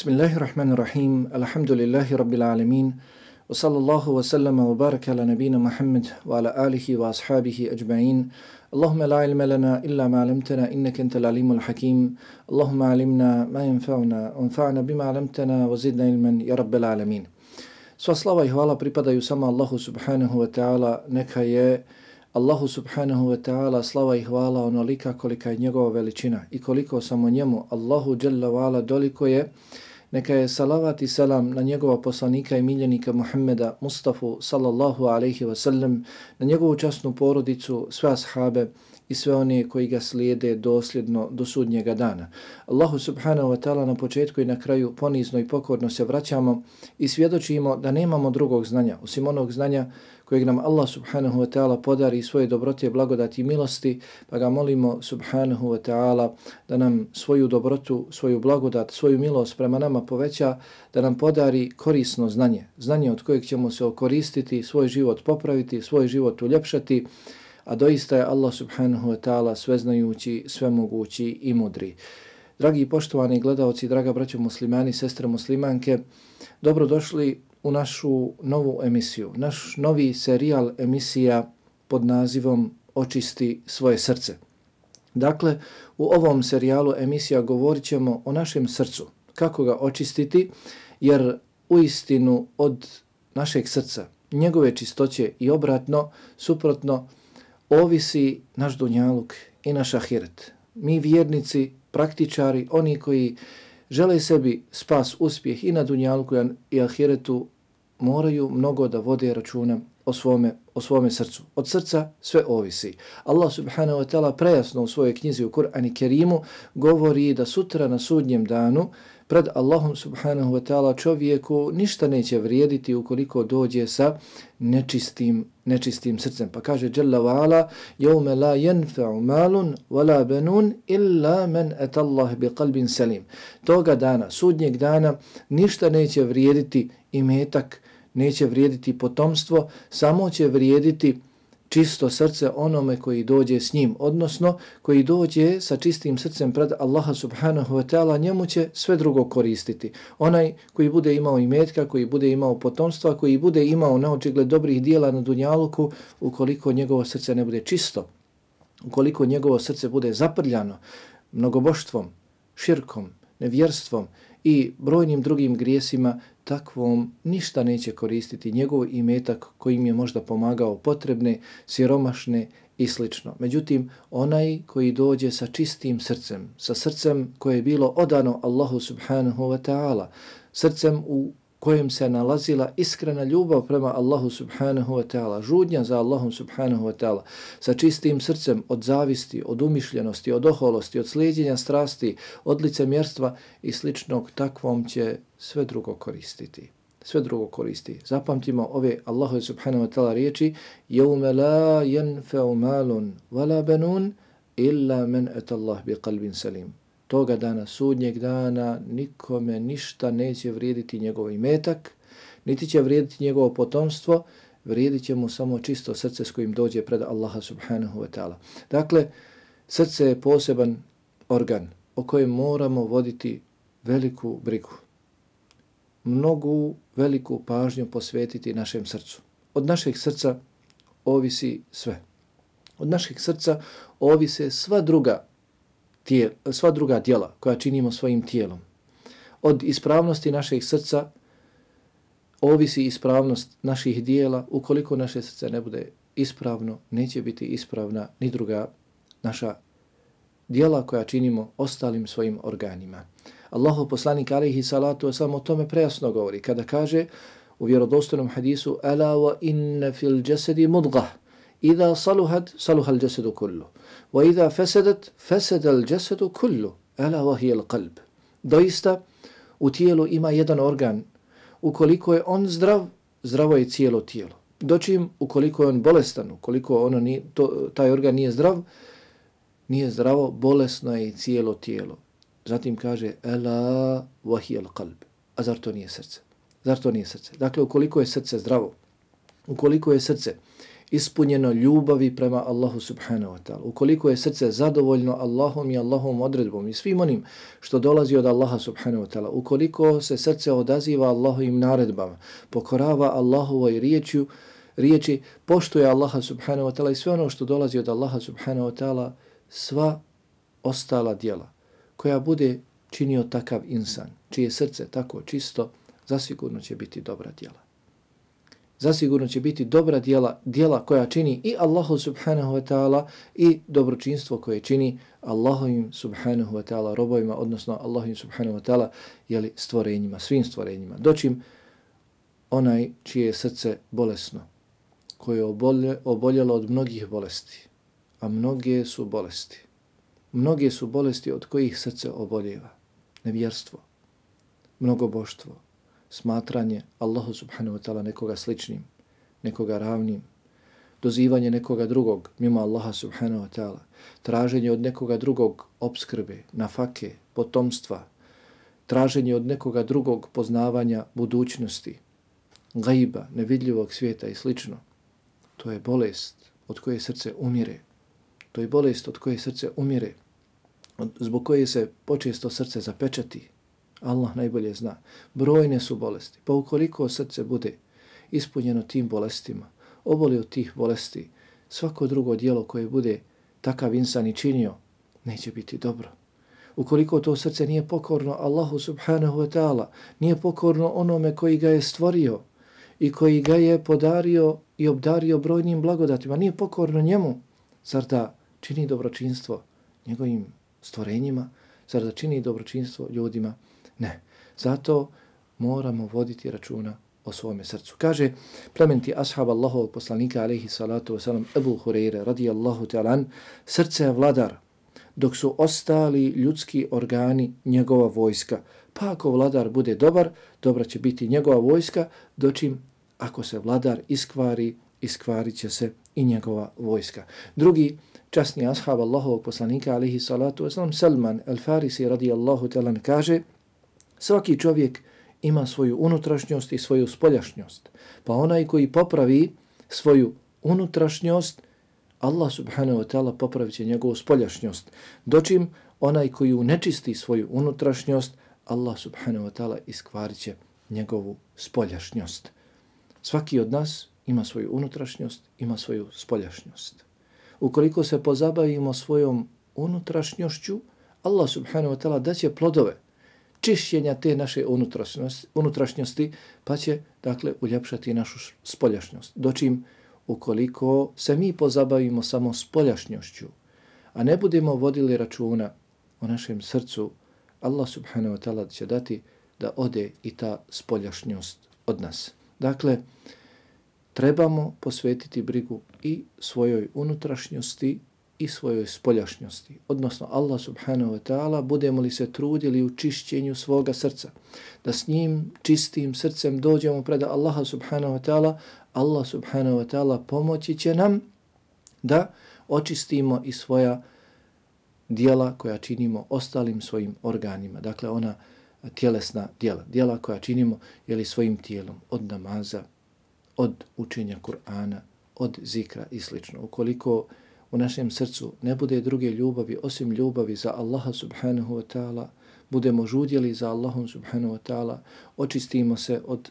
Bismillahirrahmanirrahim. Alhamdulillahi rabbil alamin. Wa sallallahu wa sallama wa baraka ala nabina Muhammad wa ala alihi wa ashabihi ajma'in. Allahumma la ilma lana illa ma 'allamtana innaka antal alimul hakim. Allahumma 'allimna ma yanfa'una wanfa'na bima 'allamtana wa zidna ilman ya rabbil alamin. Sva slava i hvala pripadaju samo Allahu subhanahu wa ta'ala. Neka je Allahu subhanahu wa ta'ala slava i hvala onolika kolika je njegova veličina i koliko samo njemu Allahu jalla wa ala doliko je neka je salavat i salam na njegova poslanika i miljenika Muhammeda Mustafa sallallahu alaihi wa sallam na njegovu časnu porodicu, sve ashabe i sve one koji ga slijede dosljedno do sudnjega dana. Allahu subhanahu wa ta'ala na početku i na kraju ponizno i pokorno se vraćamo i svjedočimo da nemamo drugog znanja, osim onog znanja kojeg nam Allah subhanahu wa ta'ala podari svoje dobrote, blagodati i milosti, pa ga molimo subhanahu wa ta'ala da nam svoju dobrotu, svoju blagodat, svoju milost prema nama poveća, da nam podari korisno znanje, znanje od kojeg ćemo se okoristiti, svoj život popraviti, svoj život uljepšati, a doista je Allah subhanahu wa ta'ala sveznajući, svemogući i mudri. Dragi poštovani gledalci, draga braćo muslimani, sestre muslimanke, dobrodošli u našu novu emisiju, naš novi serijal emisija pod nazivom Očisti svoje srce. Dakle, u ovom serijalu emisija govorit ćemo o našem srcu, kako ga očistiti, jer u istinu od našeg srca, njegove čistoće i obratno, suprotno, ovisi naš dunjaluk i naš ahiret. Mi vjernici, praktičari, oni koji žele sebi spas, uspjeh i na dunjalku i ahiretu, moraju mnogo da vode računa o svome, o svome srcu. Od srca sve ovisi. Allah subhanahu wa ta'ala prejasno u svojoj knjizi u Kur'ani Kerimu govori da sutra na sudnjem danu pred Allahom subhanahu wa ta'ala čovjeku ništa neće vrijediti ukoliko dođe sa nečistim, nečistim srcem. Pa kaže Jalla wa ala, jevme la jenfa'u malun wala benun illa men etallah bi qalbin salim. Toga dana, sudnjeg dana, ništa neće vrijediti imetak, neće vrijediti potomstvo, samo će vrijediti čisto srce onome koji dođe s njim, odnosno koji dođe sa čistim srcem pred Allaha subhanahu wa ta'ala, njemu će sve drugo koristiti. Onaj koji bude imao imetka, koji bude imao potomstva, koji bude imao na očigled dobrih dijela na dunjaluku, ukoliko njegovo srce ne bude čisto, ukoliko njegovo srce bude zaprljano mnogoboštvom, širkom, nevjerstvom i brojnim drugim grijesima, takvom ništa neće koristiti njegov imetak kojim je možda pomagao potrebne, siromašne i slično. Međutim, onaj koji dođe sa čistim srcem, sa srcem koje je bilo odano Allahu subhanahu wa ta'ala, srcem u kojem se nalazila iskrena ljubav prema Allahu subhanahu wa ta'ala, žudnja za Allahom subhanahu wa ta'ala, sa čistim srcem od zavisti, od umišljenosti, od oholosti, od slijedjenja strasti, od licemjerstva i sličnog, takvom će sve drugo koristiti. Sve drugo koristi. Zapamtimo ove Allahu subhanahu wa ta'ala riječi يَوْمَ لَا يَنْفَعُ مَالٌ وَلَا بَنُونَ إِلَّا مَنْ أَتَ اللَّهِ بِقَلْبٍ سَلِيمٍ toga dana, sudnjeg dana, nikome ništa neće vrijediti njegov imetak, niti će vrijediti njegovo potomstvo, vrijedit će mu samo čisto srce s kojim dođe pred Allaha subhanahu wa ta'ala. Dakle, srce je poseban organ o kojem moramo voditi veliku brigu. Mnogu veliku pažnju posvetiti našem srcu. Od našeg srca ovisi sve. Od našeg srca ovise sva druga tijel, sva druga djela koja činimo svojim tijelom. Od ispravnosti našeg srca ovisi ispravnost naših dijela. Ukoliko naše srce ne bude ispravno, neće biti ispravna ni druga naša dijela koja činimo ostalim svojim organima. Allahu poslanik alaihi salatu samo o tome prejasno govori kada kaže u vjerodostojnom hadisu Ala wa inna fil jasadi mudgah Iza saluhad, saluhal jasadu kullu. Wa iza fasadat, fasadal jasadu kullu. Ala wahi al qalb. Doista, u tijelu ima jedan organ. Ukoliko je on zdrav, zdravo je cijelo tijelo. Dočim, ukoliko je on bolestan, ukoliko ono nije, to, taj organ nije zdrav, nije zdravo, bolesno je cijelo tijelo. Zatim kaže, Ela wahi al qalb. A zar to nije srce? Zar to nije srce? Dakle, ukoliko je srce zdravo, ukoliko je srce ispunjeno ljubavi prema Allahu subhanahu wa ta'ala, ukoliko je srce zadovoljno Allahom i Allahom odredbom i svim onim što dolazi od Allaha subhanahu wa ta'ala, ukoliko se srce odaziva Allahovim naredbama, pokorava Allahovoj riječju, riječi, poštuje Allaha subhanahu wa ta'ala i sve ono što dolazi od Allaha subhanahu wa ta'ala, sva ostala dijela koja bude činio takav insan, čije srce tako čisto, zasigurno će biti dobra djela zasigurno će biti dobra dijela, dijela koja čini i Allahu subhanahu wa ta'ala i dobročinstvo koje čini Allahovim subhanahu wa ta'ala robovima, odnosno Allahovim subhanahu wa ta'ala jeli stvorenjima, svim stvorenjima. Doćim onaj čije je srce bolesno, koje je obolje, oboljelo od mnogih bolesti, a mnoge su bolesti. Mnoge su bolesti od kojih srce oboljeva. Nevjerstvo, mnogoboštvo, smatranje Allahu subhanahu wa ta'ala nekoga sličnim, nekoga ravnim, dozivanje nekoga drugog mimo Allaha subhanahu wa ta'ala, traženje od nekoga drugog obskrbe, nafake, potomstva, traženje od nekoga drugog poznavanja budućnosti, gajba, nevidljivog svijeta i slično. To je bolest od koje srce umire. To je bolest od koje srce umire, zbog koje se počesto srce zapečati, Allah najbolje zna. Brojne su bolesti. Pa ukoliko srce bude ispunjeno tim bolestima, oboli od tih bolesti, svako drugo dijelo koje bude takav insan i činio, neće biti dobro. Ukoliko to srce nije pokorno Allahu subhanahu wa ta'ala, nije pokorno onome koji ga je stvorio i koji ga je podario i obdario brojnim blagodatima, nije pokorno njemu, zar da čini dobročinstvo njegovim stvorenjima, zar da čini dobročinstvo ljudima, Ne. Zato moramo voditi računa o svome srcu. Kaže plementi ashab Allahov poslanika alaihi salatu wasalam Ebu Hureyre radijallahu ta'ala srce je vladar dok su ostali ljudski organi njegova vojska. Pa ako vladar bude dobar, dobra će biti njegova vojska, dočim ako se vladar iskvari, iskvarit će se i njegova vojska. Drugi časni ashab Allahovog poslanika alaihi salatu wasalam Salman al-Farisi radijallahu ta'ala kaže Svaki čovjek ima svoju unutrašnjost i svoju spoljašnjost. Pa onaj koji popravi svoju unutrašnjost, Allah subhanahu wa ta'ala popravit će njegovu spoljašnjost. Dočim onaj koji nečisti svoju unutrašnjost, Allah subhanahu wa ta'ala iskvarit će njegovu spoljašnjost. Svaki od nas ima svoju unutrašnjost, ima svoju spoljašnjost. Ukoliko se pozabavimo svojom unutrašnjošću, Allah subhanahu wa ta'ala daće plodove čišćenja te naše unutrašnjosti, unutrašnjosti pa će, dakle, uljepšati našu spoljašnjost. Dočim, ukoliko se mi pozabavimo samo spoljašnjošću, a ne budemo vodili računa o našem srcu, Allah subhanahu wa ta'ala će dati da ode i ta spoljašnjost od nas. Dakle, trebamo posvetiti brigu i svojoj unutrašnjosti, i svojoj spoljašnjosti. Odnosno, Allah subhanahu wa ta'ala, budemo li se trudili u čišćenju svoga srca, da s njim čistim srcem dođemo pred Allaha subhanahu wa ta'ala, Allah subhanahu wa ta'ala pomoći će nam da očistimo i svoja dijela koja činimo ostalim svojim organima. Dakle, ona tjelesna dijela, dijela koja činimo jeli, svojim tijelom od namaza, od učenja Kur'ana, od zikra i slično. Ukoliko u našem srcu ne bude druge ljubavi osim ljubavi za Allaha subhanahu wa ta'ala, budemo žudjeli za Allahom subhanahu wa ta'ala, očistimo se od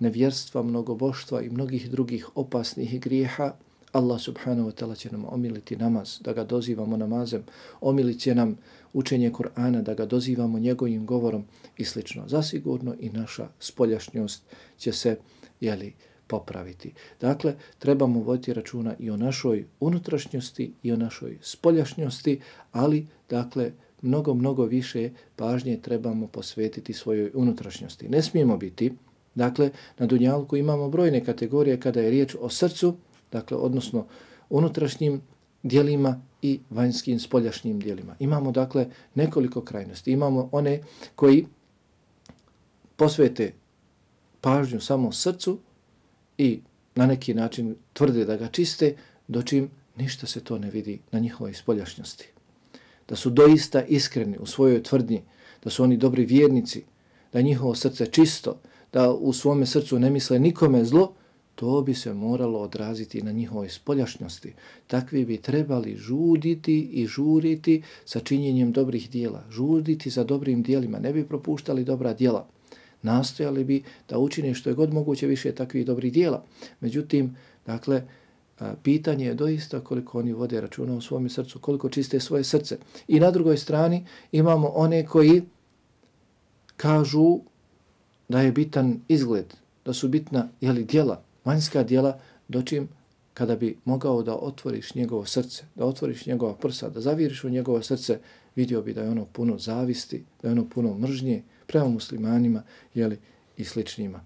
nevjerstva, mnogoboštva i mnogih drugih opasnih grijeha, Allah subhanahu wa ta'ala će nam omiliti namaz, da ga dozivamo namazem, omilit će nam učenje Kur'ana, da ga dozivamo njegovim govorom i slično. Zasigurno i naša spoljašnjost će se, jeli, popraviti. Dakle, trebamo voditi računa i o našoj unutrašnjosti i o našoj spoljašnjosti, ali, dakle, mnogo, mnogo više pažnje trebamo posvetiti svojoj unutrašnjosti. Ne smijemo biti, dakle, na Dunjalku imamo brojne kategorije kada je riječ o srcu, dakle, odnosno unutrašnjim dijelima i vanjskim spoljašnjim dijelima. Imamo, dakle, nekoliko krajnosti. Imamo one koji posvete pažnju samo srcu, i na neki način tvrde da ga čiste, dočim ništa se to ne vidi na njihovoj spoljašnjosti. Da su doista iskreni u svojoj tvrdnji, da su oni dobri vjernici, da njihovo srce čisto, da u svome srcu ne misle nikome zlo, to bi se moralo odraziti na njihovoj spoljašnjosti. Takvi bi trebali žuditi i žuriti sa činjenjem dobrih dijela. Žuditi za dobrim dijelima, ne bi propuštali dobra dijela. Nastojali bi da učine što je god moguće više takvih dobrih dijela. Međutim, dakle, pitanje je doista koliko oni vode računa u svom srcu, koliko čiste svoje srce. I na drugoj strani imamo one koji kažu da je bitan izgled, da su bitna jeli, dijela, vanjska dijela, dočim kada bi mogao da otvoriš njegovo srce, da otvoriš njegova prsa, da zaviriš u njegovo srce, vidio bi da je ono puno zavisti, da je ono puno mržnje prema muslimanima jeli, i sličnima.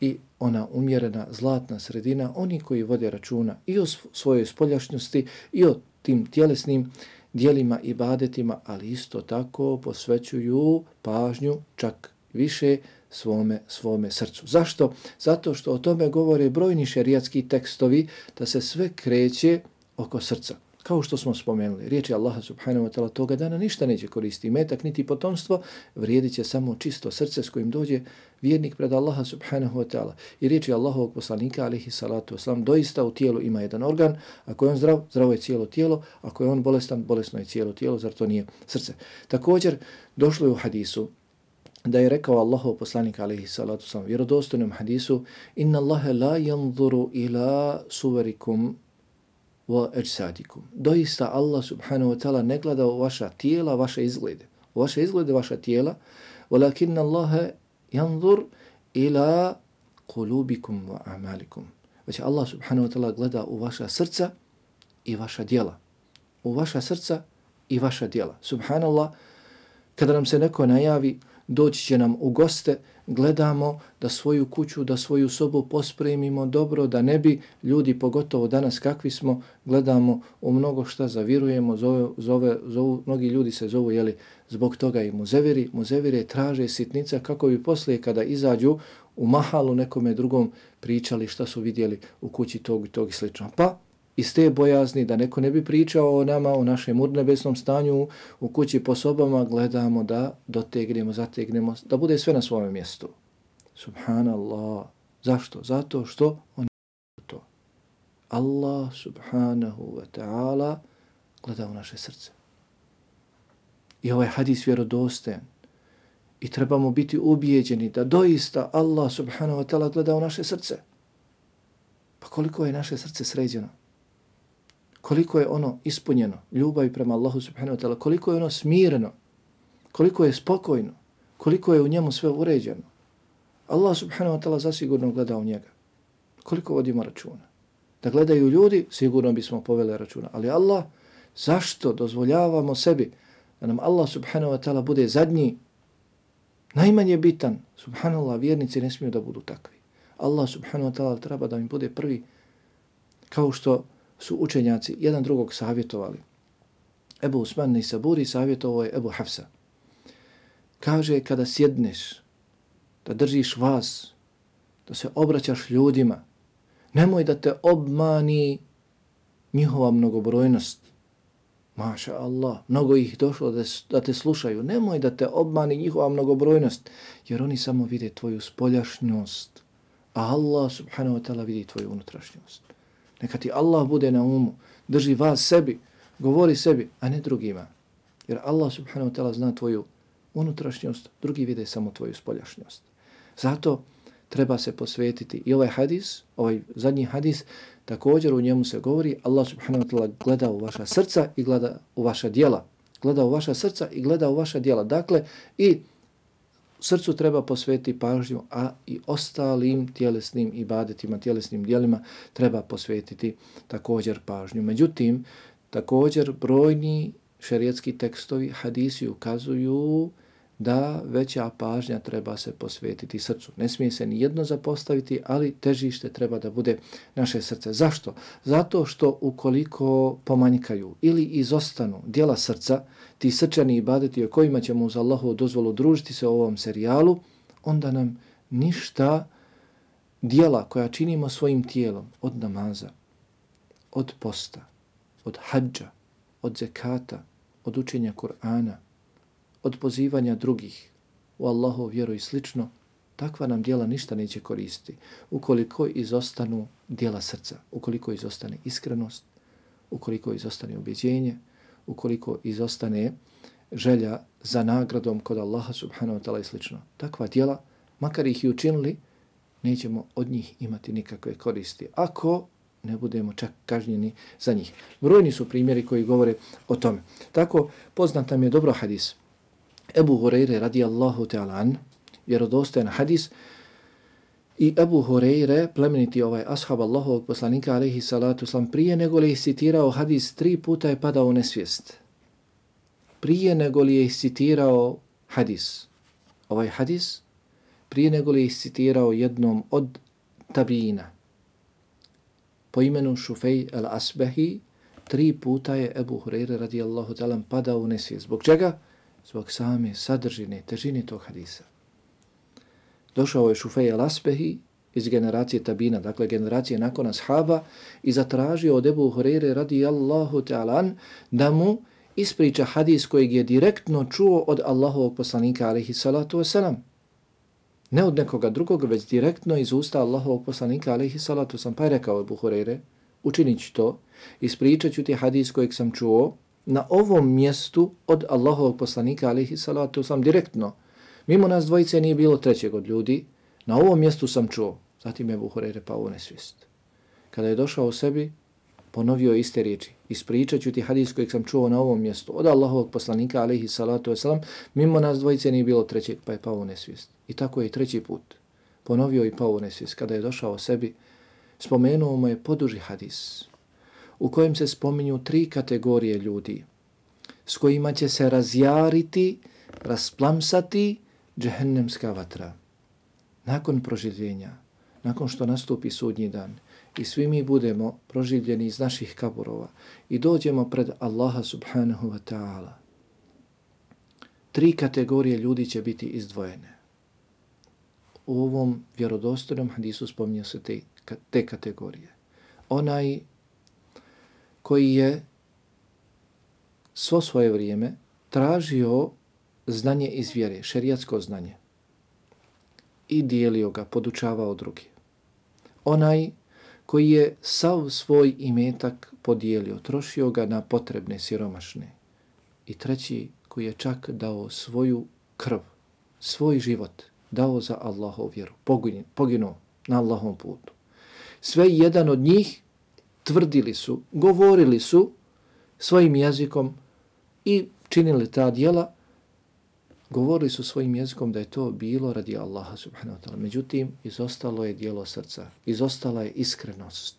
I ona umjerena zlatna sredina, oni koji vode računa i o svojoj spoljašnjosti i o tim tjelesnim dijelima i badetima, ali isto tako posvećuju pažnju čak više svome, svome srcu. Zašto? Zato što o tome govore brojni šerijatski tekstovi da se sve kreće oko srca. Kao što smo spomenuli, riječi Allaha subhanahu wa ta'ala toga dana ništa neće koristiti metak niti potomstvo, vrijedit će samo čisto srce s kojim dođe vjernik pred Allaha subhanahu wa ta'ala. I riječi Allahovog poslanika alihi salatu wasalam, doista u tijelu ima jedan organ, ako je on zdrav, zdravo je cijelo tijelo, ako je on bolestan, bolesno je cijelo tijelo, zar to nije srce. Također, došlo je u hadisu da je rekao Allahov poslanik alejhi salatu wasalam, vjerodostojnom hadisu, inna Allaha la yanzuru ila suverikum wa ajsadikum. Doista Allah subhanahu wa ta'ala ne gleda u vaša tijela, vaše izglede. U vaše izglede, vaša tijela, walakinna Allahe yanzur ila kulubikum wa amalikum. Već Allah subhanahu wa ta'ala gleda u vaša srca i vaša dijela. U vaša srca i vaša dijela. Subhanallah, kada nam se neko najavi, doći će nam u goste, gledamo da svoju kuću, da svoju sobu pospremimo dobro, da ne bi ljudi, pogotovo danas kakvi smo, gledamo u mnogo šta zavirujemo, zove, zove, zovu, mnogi ljudi se zovu, jeli, zbog toga i muzeviri, muzevire traže sitnica kako bi poslije kada izađu u mahalu nekome drugom pričali šta su vidjeli u kući tog i tog i slično. Pa iz te bojazni da neko ne bi pričao o nama, o našem urnebesnom stanju u kući po sobama, gledamo da dotegnemo, zategnemo, da bude sve na svojem mjestu. Subhanallah. Zašto? Zato što on je to. Allah subhanahu wa ta'ala gleda u naše srce. I ovaj hadis vjerodosten. I trebamo biti ubijeđeni da doista Allah subhanahu wa ta'ala gleda u naše srce. Pa koliko je naše srce sređeno? Koliko je ono ispunjeno ljubavi prema Allahu subhanahu wa ta'ala, koliko je ono smireno, koliko je spokojno, koliko je u njemu sve uređeno. Allah subhanahu wa ta'ala zasigurno gleda u njega. Koliko vodimo računa? Da gledaju ljudi, sigurno bismo poveli računa. Ali Allah, zašto dozvoljavamo sebi da nam Allah subhanahu wa ta'ala bude zadnji, najmanje bitan? Subhanallah, vjernici ne smiju da budu takvi. Allah subhanahu wa ta'ala treba da im bude prvi, kao što su učenjaci jedan drugog savjetovali. Ebu Usman i Saburi savjetovao je Ebu Hafsa. Kaže, kada sjedneš, da držiš vas, da se obraćaš ljudima, nemoj da te obmani njihova mnogobrojnost. Maša Allah, mnogo ih došlo da, da te slušaju. Nemoj da te obmani njihova mnogobrojnost, jer oni samo vide tvoju spoljašnjost, a Allah subhanahu wa ta'ala vidi tvoju unutrašnjost. Neka ti Allah bude na umu, drži vas sebi, govori sebi, a ne drugima. Jer Allah subhanahu wa ta'ala zna tvoju unutrašnjost, drugi vide samo tvoju spoljašnjost. Zato treba se posvetiti i ovaj hadis, ovaj zadnji hadis, također u njemu se govori Allah subhanahu wa ta'ala gleda u vaša srca i gleda u vaša dijela. Gleda u vaša srca i gleda u vaša dijela. Dakle, i srcu treba posvetiti pažnju, a i ostalim tjelesnim ibadetima, tjelesnim dijelima treba posvetiti također pažnju. Međutim, također brojni šerijetski tekstovi, hadisi ukazuju da veća pažnja treba se posvetiti srcu. Ne smije se ni jedno zapostaviti, ali težište treba da bude naše srce. Zašto? Zato što ukoliko pomanjkaju ili izostanu dijela srca, ti srčani ibadeti o kojima ćemo uz Allahu dozvolu družiti se u ovom serijalu, onda nam ništa dijela koja činimo svojim tijelom od namaza, od posta, od hađa, od zekata, od učenja Kur'ana, od pozivanja drugih u Allahov vjeru i slično, Takva nam dijela ništa neće koristiti. Ukoliko izostanu dijela srca, ukoliko izostane iskrenost, ukoliko izostane ubjeđenje, ukoliko izostane želja za nagradom kod Allaha subhanahu wa ta'ala i slično. Takva dijela, makar ih i učinili, nećemo od njih imati nikakve koristi. Ako ne budemo čak kažnjeni za njih. Brojni su primjeri koji govore o tome. Tako, poznat nam je dobro hadis. Ebu Hureyre radijallahu ta'ala an, vjerodostojan hadis, i Ebu Hureyre, plemeniti ovaj ashab Allahovog poslanika, alaihi salatu sam, prije nego li je citirao hadis, tri puta je padao u nesvijest. Prije nego li je citirao hadis. Ovaj hadis, prije nego li je citirao jednom od tabijina, po imenu Šufej al-Asbehi, tri puta je Ebu Hureyre radijallahu talam padao u nesvijest. Zbog čega? Zbog same sadržine, težine tog hadisa. Došao je Šufej al-Asbehi iz generacije Tabina, dakle generacije nakon ashaba, i zatražio od Ebu Hureyre radijallahu ta'alan da mu ispriča hadis kojeg je direktno čuo od Allahovog poslanika alaihi salatu wasalam. Ne od nekoga drugog, već direktno iz usta Allahovog poslanika, alaihi salatu wasalam. pa je rekao Ebu Hureyre, učinit ću to, ispričat ću ti hadis kojeg sam čuo na ovom mjestu od Allahovog poslanika, alihi salatu sam, direktno. Mimo nas dvojice nije bilo trećeg od ljudi, na ovom mjestu sam čuo. Zatim je Buhurere pao u nesvijest. Kada je došao u sebi, ponovio iste riječi. Ispričat ću ti hadis kojeg sam čuo na ovom mjestu od Allahovog poslanika, alaihi salatu wasalam, mimo nas dvojice nije bilo trećeg, pa je pao u nesvijest. I tako je i treći put. Ponovio i pao u nesvijest. Kada je došao o sebi, spomenuo mu je poduži hadis, u kojem se spominju tri kategorije ljudi, s kojima će se razjariti, rasplamsati džehennemska vatra. Nakon proživljenja, nakon što nastupi sudnji dan, i svi mi budemo proživljeni iz naših kaburova i dođemo pred Allaha subhanahu wa ta'ala. Tri kategorije ljudi će biti izdvojene. U ovom vjerodostojnom hadisu spominje se te, te kategorije. Onaj koji je svo svoje vrijeme tražio znanje iz vjere, šerijatsko znanje i dijelio ga, podučavao drugi. Onaj koji je sav svoj imetak podijelio, trošio ga na potrebne siromašne. I treći koji je čak dao svoju krv, svoj život, dao za Allahov vjeru, poginuo na Allahom putu. Sve jedan od njih tvrdili su, govorili su svojim jezikom i činili ta dijela, govorili su svojim jezikom da je to bilo radi Allaha subhanahu wa ta'ala. Međutim, izostalo je dijelo srca, izostala je iskrenost.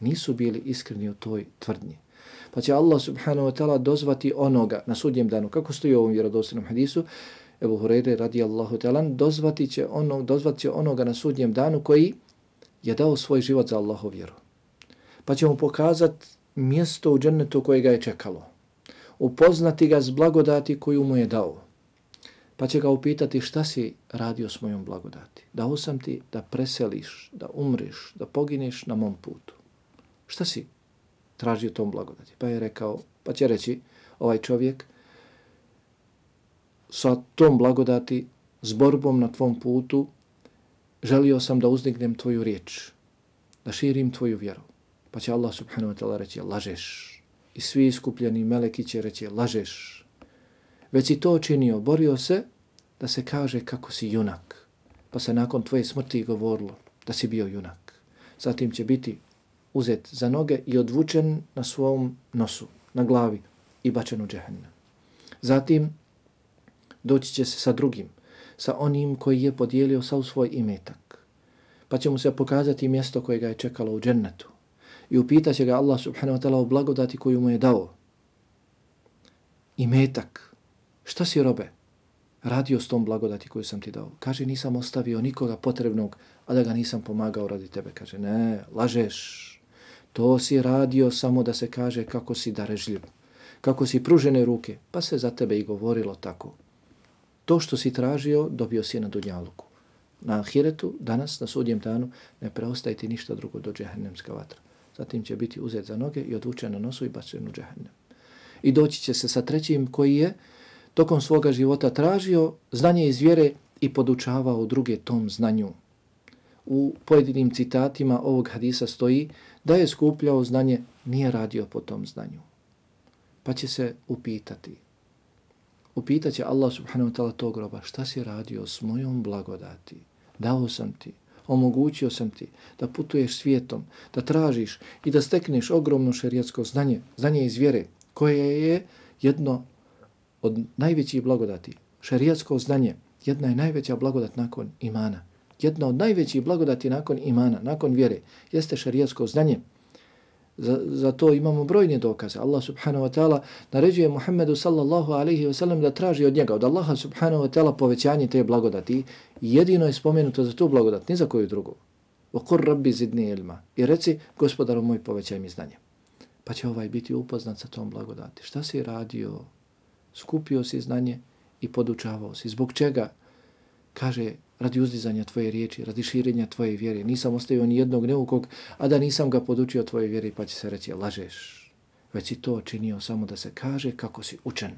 Nisu bili iskreni u toj tvrdnji. Pa će Allah subhanahu wa ta'ala dozvati onoga na sudnjem danu, kako stoji u ovom vjerodostinom hadisu, Ebu Hureyre radi Allahu ta'ala, dozvati će, onog, dozvati će onoga na sudnjem danu koji je dao svoj život za Allahu vjeru. Pa će mu pokazati mjesto u džennetu koje ga je čekalo. Upoznati ga s blagodati koju mu je dao pa će ga upitati šta si radio s mojom blagodati. Dao sam ti da preseliš, da umriš, da pogineš na mom putu. Šta si tražio tom blagodati? Pa je rekao, pa će reći ovaj čovjek sa tom blagodati, s borbom na tvom putu, želio sam da uzdignem tvoju riječ, da širim tvoju vjeru. Pa će Allah subhanahu wa ta'ala reći, lažeš. I svi iskupljeni meleki će reći, lažeš već i to činio, borio se da se kaže kako si junak. Pa se nakon tvoje smrti govorilo da si bio junak. Zatim će biti uzet za noge i odvučen na svom nosu, na glavi i bačen u džehennem. Zatim doći će se sa drugim, sa onim koji je podijelio sa svoj imetak. Pa će mu se pokazati mjesto koje ga je čekalo u džennetu. I upitaće ga Allah subhanahu wa ta'ala o blagodati koju mu je dao. I metak. Šta si robe? Radio s tom blagodati koju sam ti dao. Kaže, nisam ostavio nikoga potrebnog, a da ga nisam pomagao radi tebe. Kaže, ne, lažeš. To si radio samo da se kaže kako si darežljiv. Kako si pružene ruke. Pa se za tebe i govorilo tako. To što si tražio, dobio si na Dunjaluku. Na Ahiretu, danas, na sudjem danu, ne preostaje ti ništa drugo do džehennemska vatra. Zatim će biti uzet za noge i odvučen na nosu i bačen u džehennem. I doći će se sa trećim koji je tokom svoga života tražio znanje iz vjere i podučavao druge tom znanju. U pojedinim citatima ovog hadisa stoji da je skupljao znanje, nije radio po tom znanju. Pa će se upitati. Upitaće Allah subhanahu wa ta'ala tog groba, šta si radio s mojom blagodati? Dao sam ti, omogućio sam ti da putuješ svijetom, da tražiš i da stekneš ogromno šerijatsko znanje, znanje iz vjere, koje je jedno od najvećih blagodati. Šerijatsko znanje, jedna je najveća blagodat nakon imana. Jedna od najvećih blagodati nakon imana, nakon vjere, jeste šerijatsko znanje. Za, za to imamo brojne dokaze. Allah subhanahu wa ta'ala naređuje Muhammedu sallallahu alaihi wa sallam da traži od njega, od Allaha subhanahu wa ta'ala povećanje te blagodati. Jedino je spomenuto za tu blagodat, ni za koju drugu. Okur rabbi zidni ilma. I reci, gospodaru moj, povećaj mi znanje. Pa će ovaj biti upoznat sa tom blagodati. Šta si radio? Skupio si znanje i podučavao si. Zbog čega? Kaže, radi uzdizanja tvoje riječi, radi širenja tvoje vjere. Nisam ostavio ni jednog neukog, a da nisam ga podučio tvoje vjere, pa će se reći, lažeš. Već si to činio samo da se kaže kako si učen.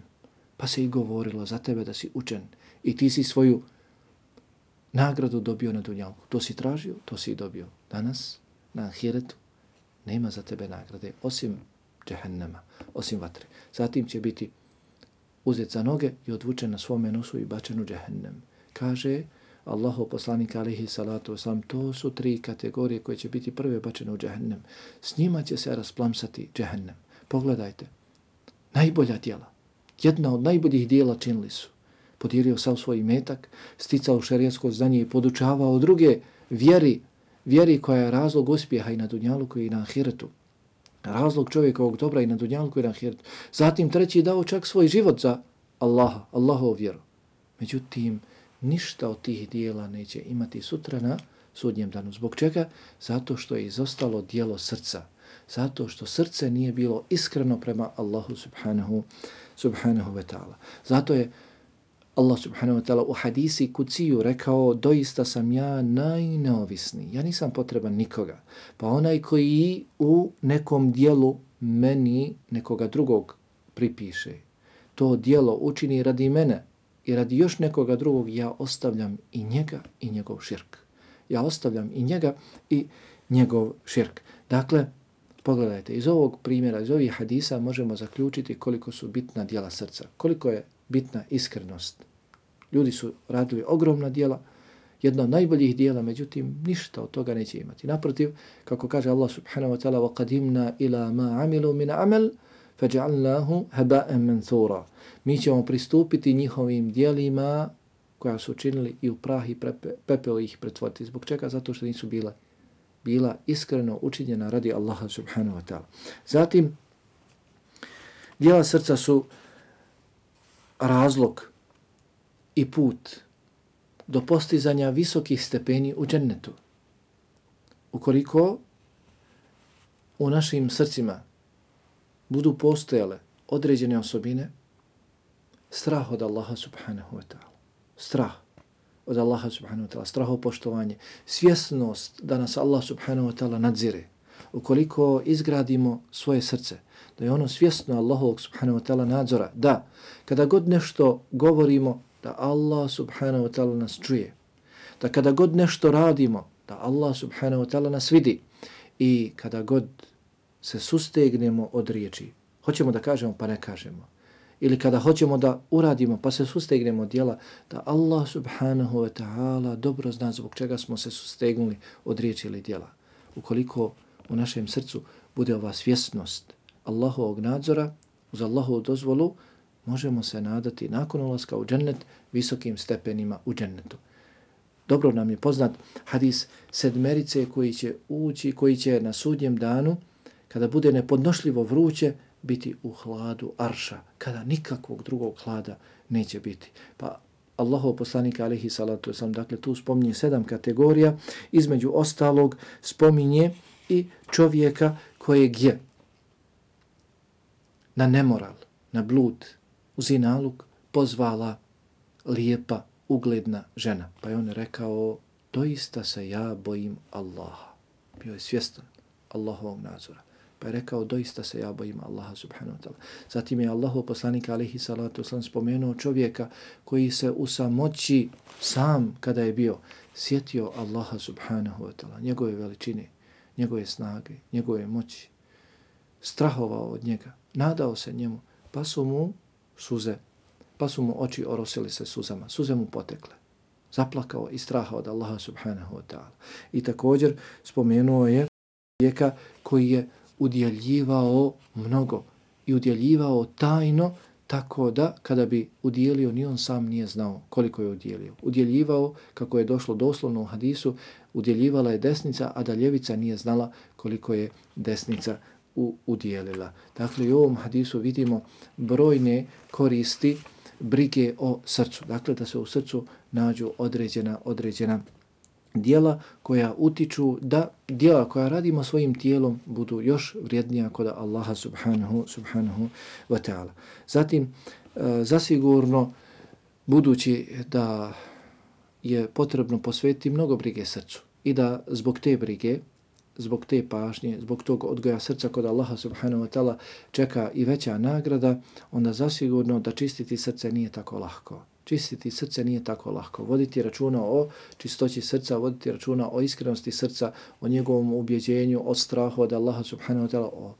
Pa se i govorilo za tebe da si učen. I ti si svoju nagradu dobio na dunjalku. To si tražio, to si dobio. Danas, na ahiretu, nema za tebe nagrade, osim džehennema, osim vatre. Zatim će biti uzet za noge i odvučen na svome nosu i bačen u džehennem. Kaže, Allahu poslanik alihi salatu wasalam, to su tri kategorije koje će biti prve bačene u džahnem. S njima će se rasplamsati džahnem. Pogledajte, najbolja djela, jedna od najboljih dijela činili su. Podijelio sav svoj metak, sticao šarijetsko znanje i podučavao druge vjeri, vjeri koja je razlog uspjeha i na dunjalu koji i na ahiretu. Razlog čovjekovog dobra i na dunjalu koji i na ahiretu. Zatim treći dao čak svoj život za Allaha, Allahov vjeru. Međutim, ništa od tih dijela neće imati sutra na sudnjem danu. Zbog čega? Zato što je izostalo dijelo srca. Zato što srce nije bilo iskreno prema Allahu subhanahu, subhanahu wa ta'ala. Zato je Allah subhanahu wa ta'ala u hadisi kuciju rekao doista sam ja najneovisniji. Ja nisam potreban nikoga. Pa onaj koji u nekom dijelu meni nekoga drugog pripiše, to dijelo učini radi mene, i radi još nekoga drugog ja ostavljam i njega i njegov širk. Ja ostavljam i njega i njegov širk. Dakle, pogledajte, iz ovog primjera, iz ovih hadisa možemo zaključiti koliko su bitna dijela srca, koliko je bitna iskrenost. Ljudi su radili ogromna dijela, jedna od najboljih dijela, međutim, ništa od toga neće imati. Naprotiv, kako kaže Allah subhanahu wa ta'ala, وَقَدِمْنَا إِلَا مَا عَمِلُوا مِنَ عَمَلُ فَجَعَلْنَاهُ هَبَاءً مَنْثُورًا Mi ćemo pristupiti njihovim dijelima koja su učinili i u prah i pepeo ih pretvoriti. Zbog čega? Zato što nisu bila, bila iskreno učinjena radi Allaha subhanahu wa ta'ala. Zatim, dijela srca su razlog i put do postizanja visokih stepeni u džennetu. Ukoliko u našim srcima budu postojale određene osobine, strah od Allaha subhanahu wa ta'ala, strah od Allaha subhanahu wa ta'ala, strah poštovanje, svjesnost da nas Allah subhanahu wa ta'ala nadzire, ukoliko izgradimo svoje srce, da je ono svjesno Allahovog subhanahu wa ta'ala nadzora, da kada god nešto govorimo, da Allah subhanahu wa ta'ala nas čuje, da kada god nešto radimo, da Allah subhanahu wa ta'ala nas vidi. I kada god se sustegnemo od riječi. Hoćemo da kažemo pa ne kažemo. Ili kada hoćemo da uradimo pa se sustegnemo od dijela da Allah subhanahu wa ta'ala dobro zna zbog čega smo se sustegnuli od riječi ili dijela. Ukoliko u našem srcu bude ova svjesnost Allahovog nadzora uz Allahovu dozvolu možemo se nadati nakon ulaska u džennet visokim stepenima u džennetu. Dobro nam je poznat hadis sedmerice koji će ući, koji će na sudnjem danu kada bude nepodnošljivo vruće, biti u hladu arša, kada nikakvog drugog hlada neće biti. Pa Allahov poslanik alihi salatu sam, dakle tu spominje sedam kategorija, između ostalog spominje i čovjeka kojeg je na nemoral, na blud, u zinaluk pozvala lijepa, ugledna žena. Pa je on rekao, doista se ja bojim Allaha. Bio je svjestan Allahovog nadzora Pa je rekao, doista se ja bojim Allaha subhanahu wa ta'ala. Zatim je Allahu poslanik alihi salatu sam spomenuo čovjeka koji se u samoći sam kada je bio sjetio Allaha subhanahu wa ta'ala, njegove veličine, njegove snage, njegove moći, strahovao od njega, nadao se njemu, pa su mu suze, pa su mu oči orosili se suzama, suze mu potekle zaplakao i straha od Allaha subhanahu wa ta'ala. I također spomenuo je čovjeka koji je udjeljivao mnogo i udjeljivao tajno tako da kada bi udjelio ni on sam nije znao koliko je udjelio. Udjeljivao, kako je došlo doslovno u hadisu, udjeljivala je desnica, a da ljevica nije znala koliko je desnica u, udjelila. Dakle, u ovom hadisu vidimo brojne koristi brige o srcu. Dakle, da se u srcu nađu određena, određena dijela koja utiču da dijela koja radimo svojim tijelom budu još vrijednija kod Allaha subhanahu, subhanahu wa ta'ala. Zatim, e, zasigurno, budući da je potrebno posvetiti mnogo brige srcu i da zbog te brige, zbog te pažnje, zbog tog odgoja srca kod Allaha subhanahu wa ta'ala čeka i veća nagrada, onda zasigurno da čistiti srce nije tako lahko. Čistiti srce nije tako lako. Voditi računa o čistoći srca, voditi računa o iskrenosti srca, o njegovom ubjeđenju, o strahu od Allaha subhanahu wa ta'ala, o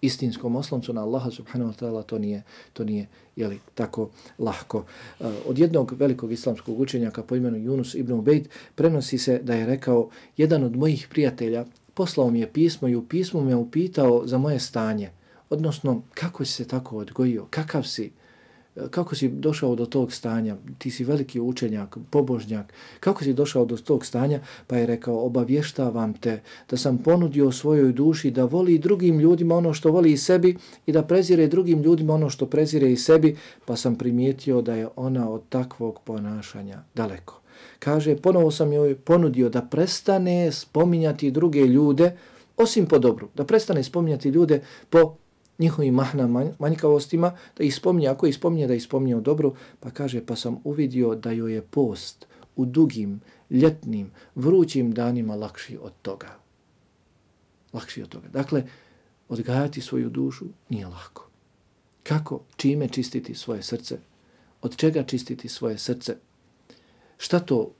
istinskom osloncu na Allaha subhanahu wa ta'ala, to nije, to nije jeli, tako lahko. E, od jednog velikog islamskog učenjaka po imenu Yunus ibn Ubejd prenosi se da je rekao jedan od mojih prijatelja poslao mi je pismo i u pismu me upitao za moje stanje, odnosno kako si se tako odgojio, kakav si, kako si došao do tog stanja, ti si veliki učenjak, pobožnjak, kako si došao do tog stanja, pa je rekao, obavještavam te da sam ponudio svojoj duši da voli drugim ljudima ono što voli i sebi i da prezire drugim ljudima ono što prezire i sebi, pa sam primijetio da je ona od takvog ponašanja daleko. Kaže, ponovo sam joj ponudio da prestane spominjati druge ljude, osim po dobru, da prestane spominjati ljude po njihovim mahna manjkavostima, da ih spominje, ako ih spominje, da ih spominje dobru, pa kaže, pa sam uvidio da joj je post u dugim, ljetnim, vrućim danima lakši od toga. Lakši od toga. Dakle, odgajati svoju dušu nije lako. Kako, čime čistiti svoje srce? Od čega čistiti svoje srce? Šta to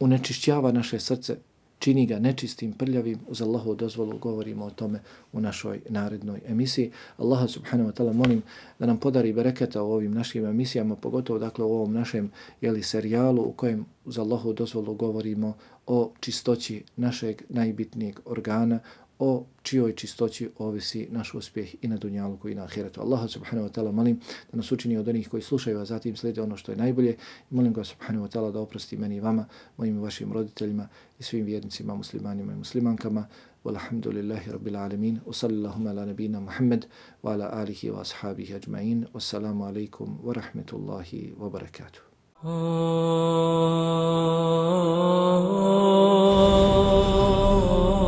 unečišćava naše srce? Čini ga nečistim, prljavim, uz Allahu dozvolu govorimo o tome u našoj narednoj emisiji. Allaha subhanahu wa ta'ala molim da nam podari bereketa u ovim našim emisijama, pogotovo dakle u ovom našem jeli, serijalu u kojem uz Allahu dozvolu govorimo o čistoći našeg najbitnijeg organa, o čijoj čistoći ovisi naš uspjeh i na dunjalu i na ahiretu. Allah subhanahu wa ta'ala molim da nas učini od onih koji slušaju, a zatim slijede ono što je najbolje. Molim ga subhanahu wa ta'ala da oprosti meni i vama, mojim i vašim roditeljima i svim vjernicima, muslimanima i muslimankama. Walhamdulillahi rabbil alamin. Wa sallallahu ala nabina Muhammad wa ala alihi wa ashabihi ajma'in. Wassalamu alaikum wa rahmatullahi wa barakatuh. Oh, oh, oh, Oh.